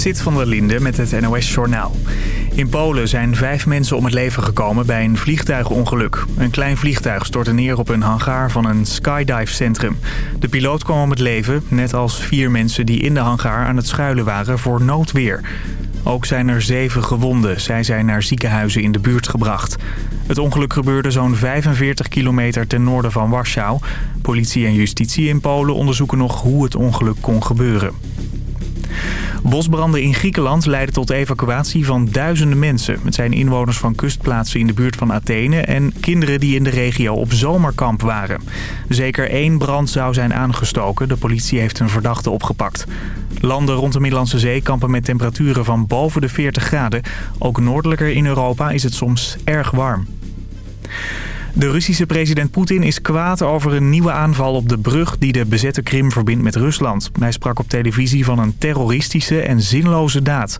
Sit van der Linde met het NOS-journaal. In Polen zijn vijf mensen om het leven gekomen bij een vliegtuigongeluk. Een klein vliegtuig stortte neer op een hangaar van een skydive-centrum. De piloot kwam om het leven, net als vier mensen die in de hangaar aan het schuilen waren voor noodweer. Ook zijn er zeven gewonden. Zij zijn naar ziekenhuizen in de buurt gebracht. Het ongeluk gebeurde zo'n 45 kilometer ten noorden van Warschau. Politie en justitie in Polen onderzoeken nog hoe het ongeluk kon gebeuren. Bosbranden in Griekenland leiden tot evacuatie van duizenden mensen. Het zijn inwoners van kustplaatsen in de buurt van Athene... en kinderen die in de regio op zomerkamp waren. Zeker één brand zou zijn aangestoken. De politie heeft een verdachte opgepakt. Landen rond de Middellandse Zee kampen met temperaturen van boven de 40 graden. Ook noordelijker in Europa is het soms erg warm. De Russische president Poetin is kwaad over een nieuwe aanval op de brug die de bezette Krim verbindt met Rusland. Hij sprak op televisie van een terroristische en zinloze daad.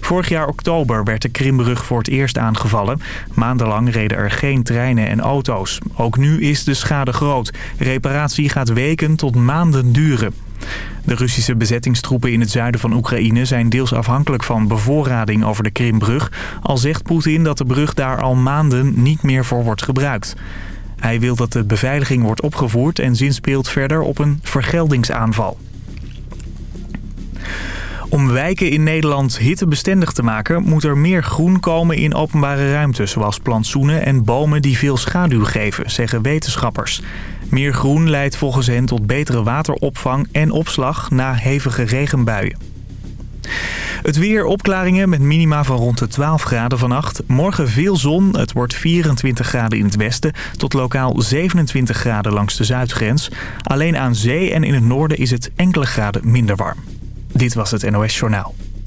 Vorig jaar oktober werd de Krimbrug voor het eerst aangevallen. Maandenlang reden er geen treinen en auto's. Ook nu is de schade groot. Reparatie gaat weken tot maanden duren. De Russische bezettingstroepen in het zuiden van Oekraïne zijn deels afhankelijk van bevoorrading over de Krimbrug. Al zegt Poetin dat de brug daar al maanden niet meer voor wordt gebruikt. Hij wil dat de beveiliging wordt opgevoerd en zinspeelt verder op een vergeldingsaanval. Om wijken in Nederland hittebestendig te maken... moet er meer groen komen in openbare ruimtes... zoals plantsoenen en bomen die veel schaduw geven, zeggen wetenschappers. Meer groen leidt volgens hen tot betere wateropvang en opslag na hevige regenbuien. Het weer, opklaringen met minima van rond de 12 graden vannacht. Morgen veel zon, het wordt 24 graden in het westen... tot lokaal 27 graden langs de zuidgrens. Alleen aan zee en in het noorden is het enkele graden minder warm. Dit was het NOS Journaal.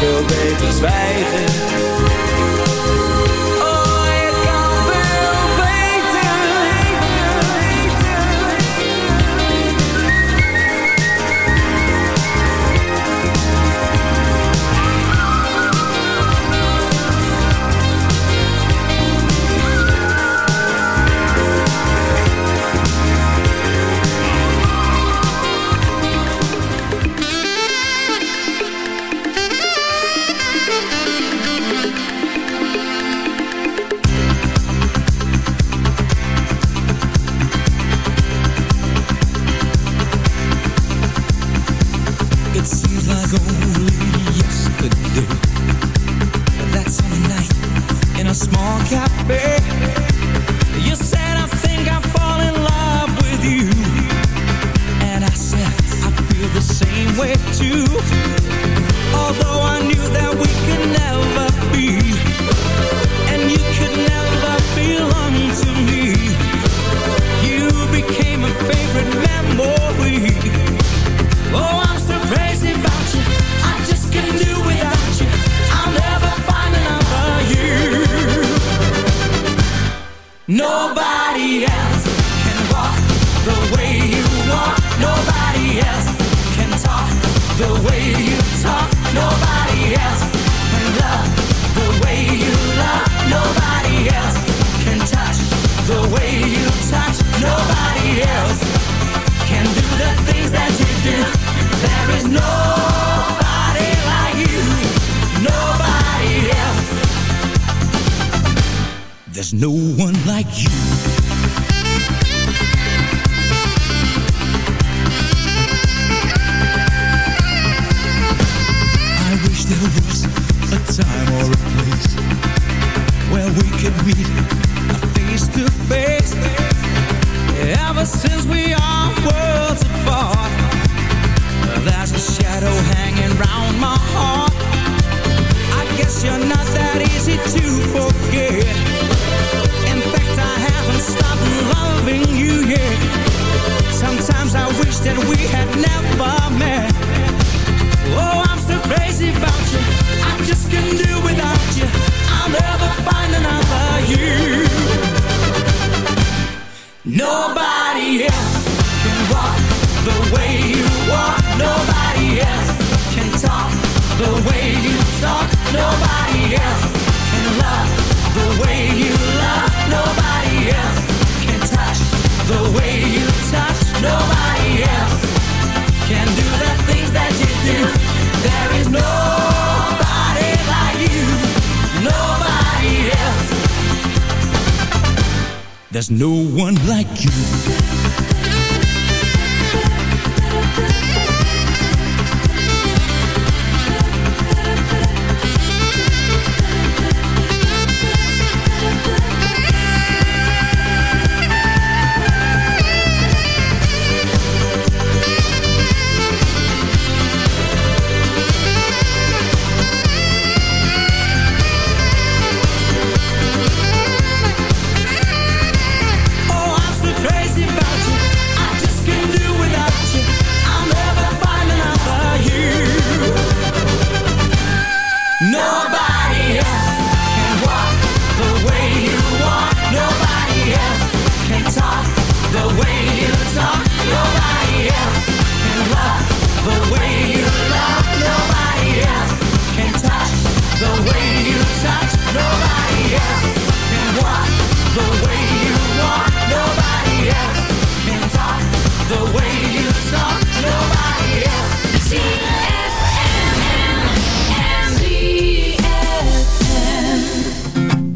veel beter zwijgen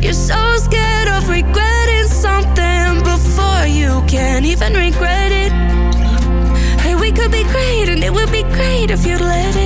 You're so scared of regretting something before you can even regret it. Hey, we could be great, and it would be great if you'd let it.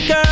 You, girl.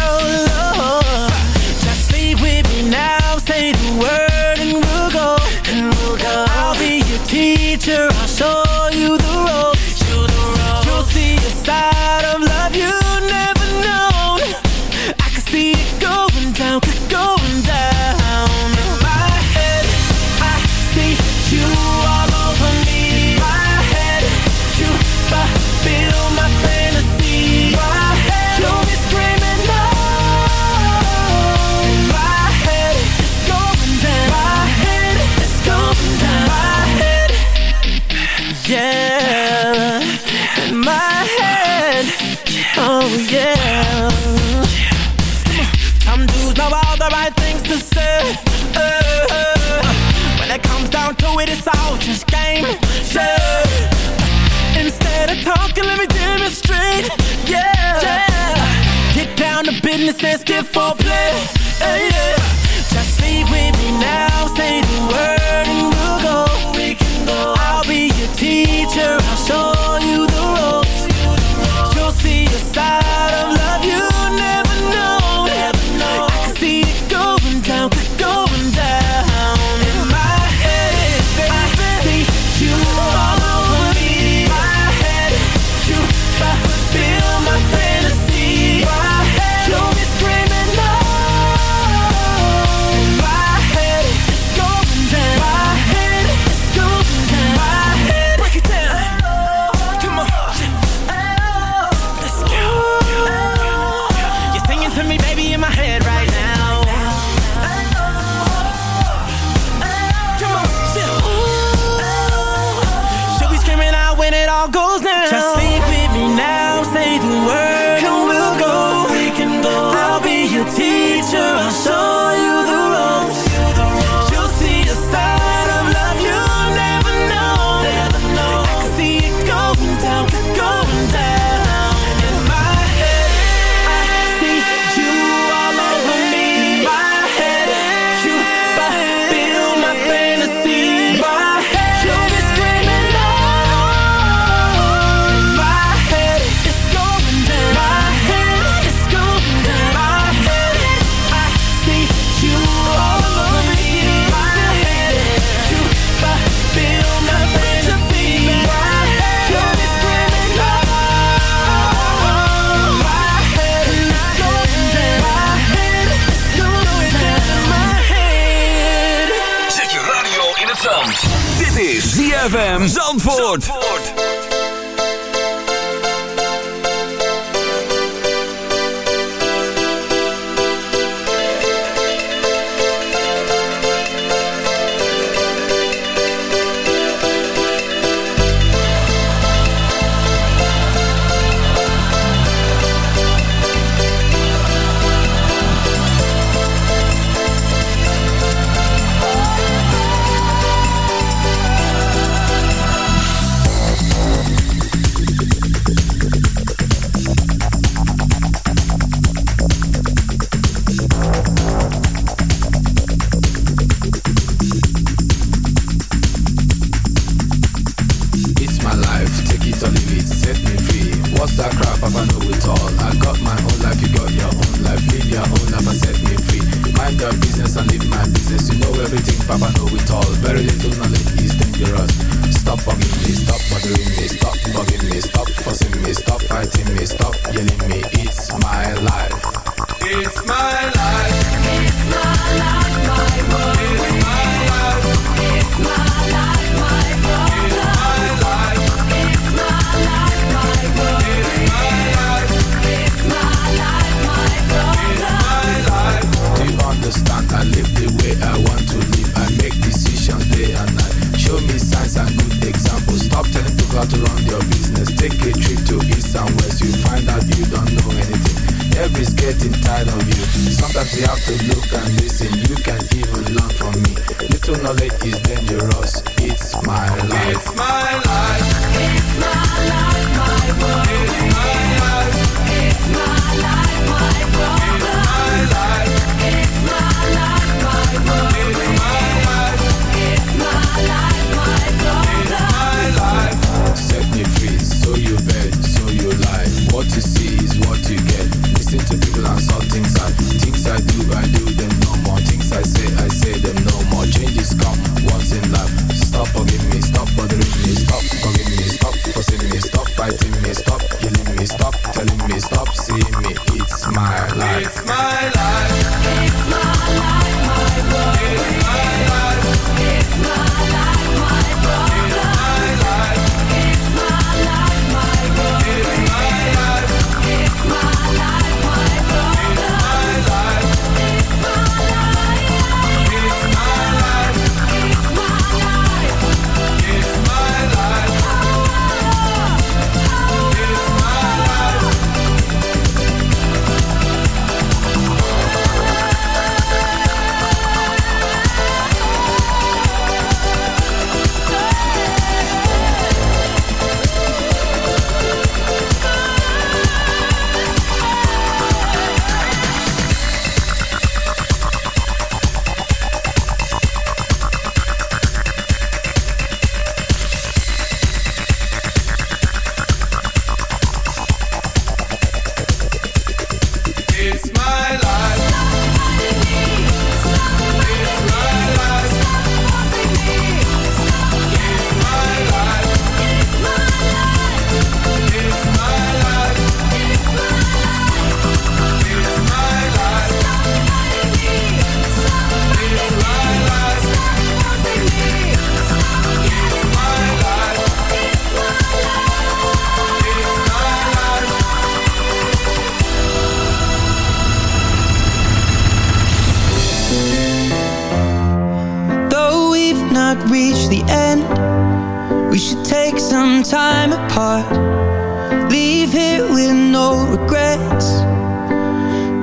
regrets.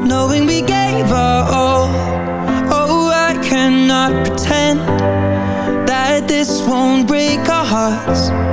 Knowing we gave our all Oh, I cannot pretend That this won't break our hearts.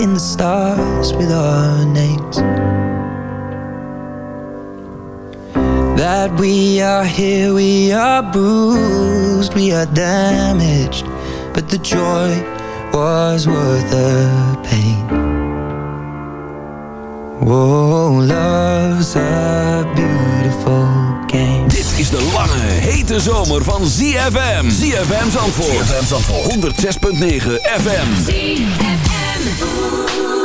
in the stars with our names. That we are here, we are bruised, we are damaged, but the joy was worth the pain. Oh, love's a beautiful game. Dit is de lange, hete zomer van ZFM. ZFM Zandvoort. ZFM Zandvoort. 106.9 FM. ZFM. Ooh.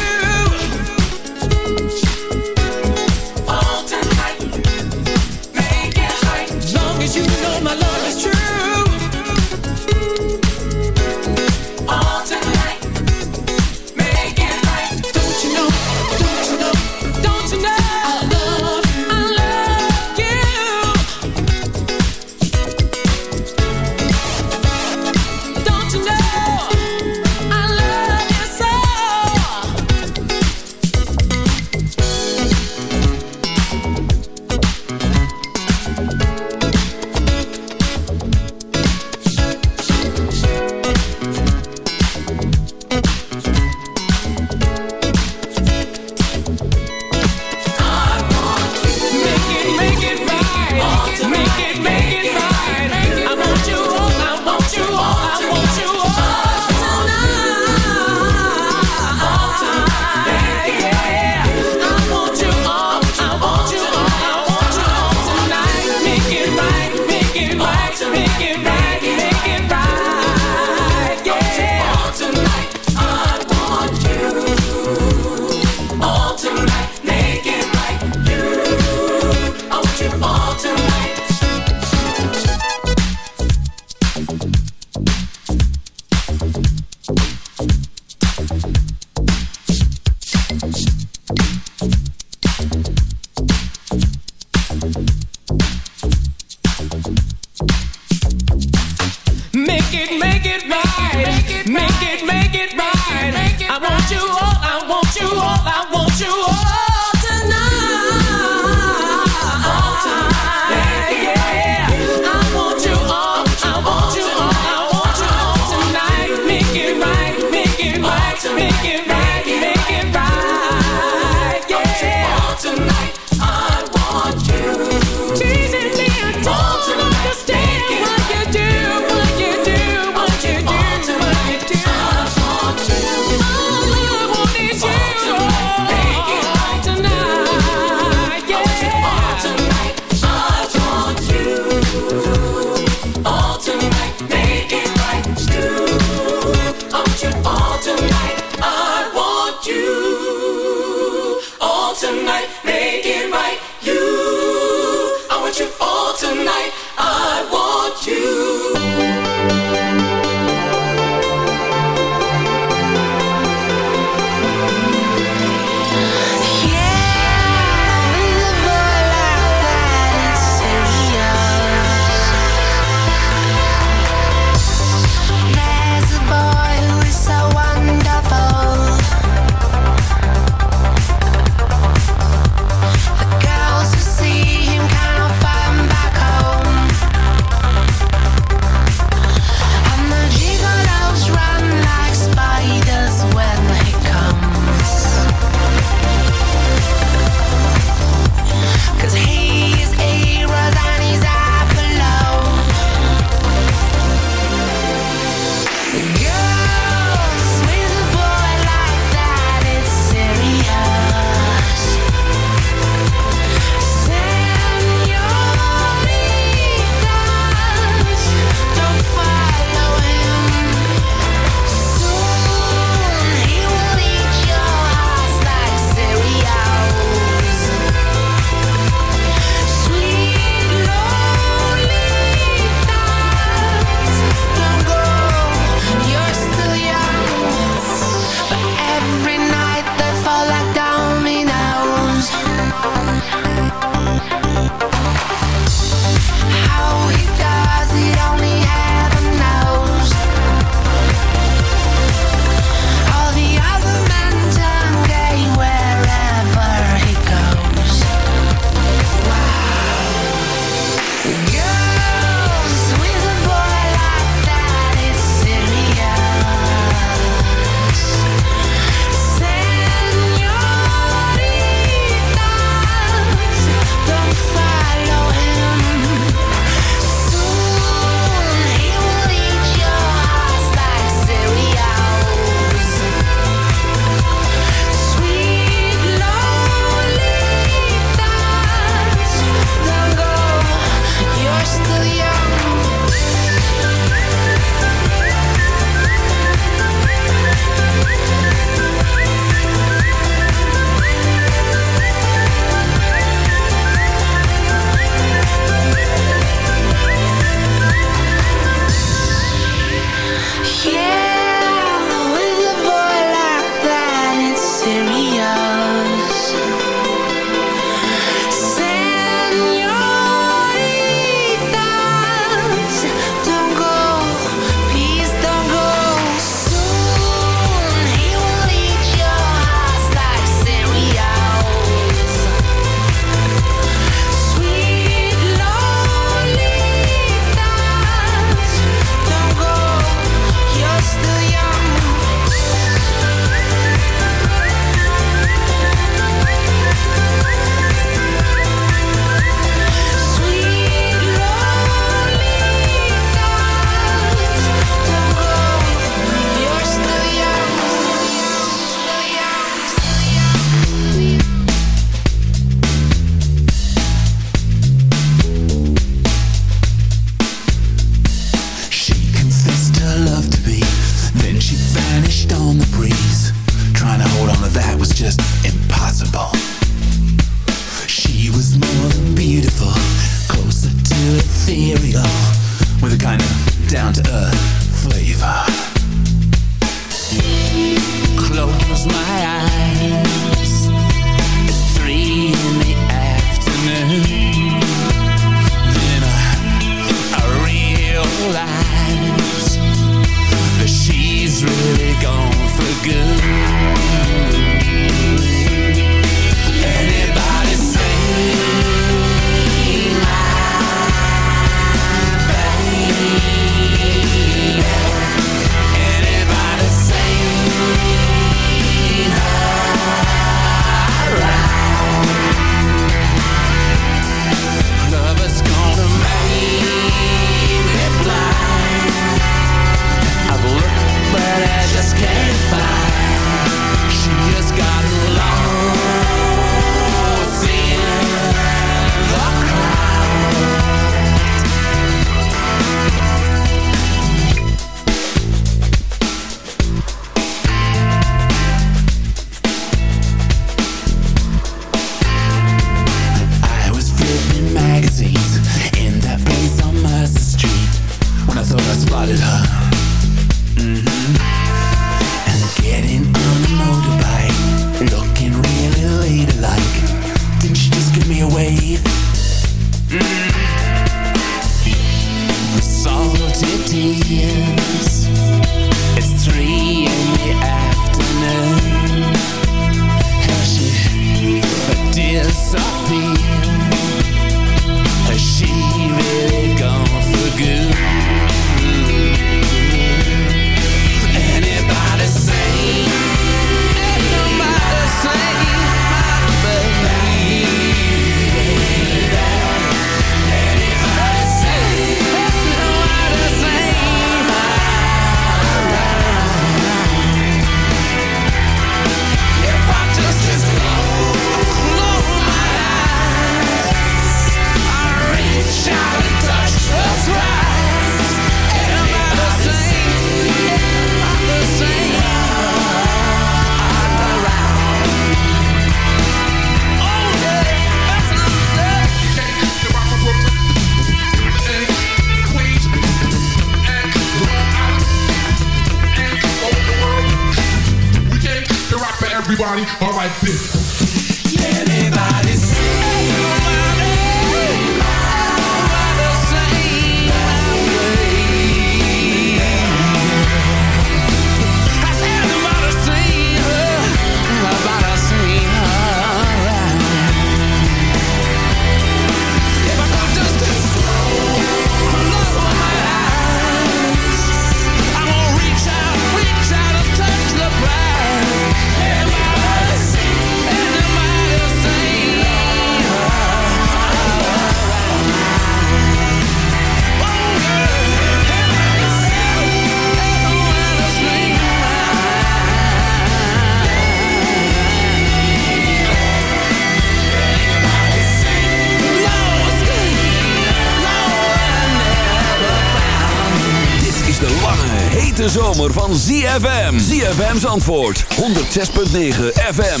ZFM. ZFM's antwoord, 106.9 FM.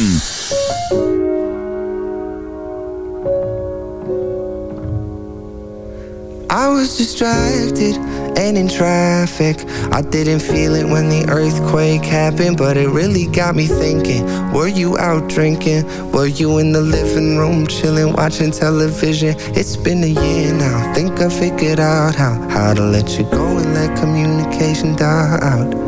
I was distracted and in traffic. I didn't feel it when the earthquake happened, but it really got me thinking. Were you out drinking? Were you in the living room chilling, watching television? It's been a year now. Think I figured out how how to let you go and let communication die out.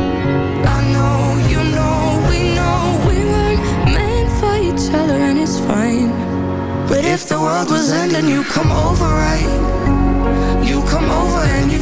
But if the world was ending, you come over, right? You come over and you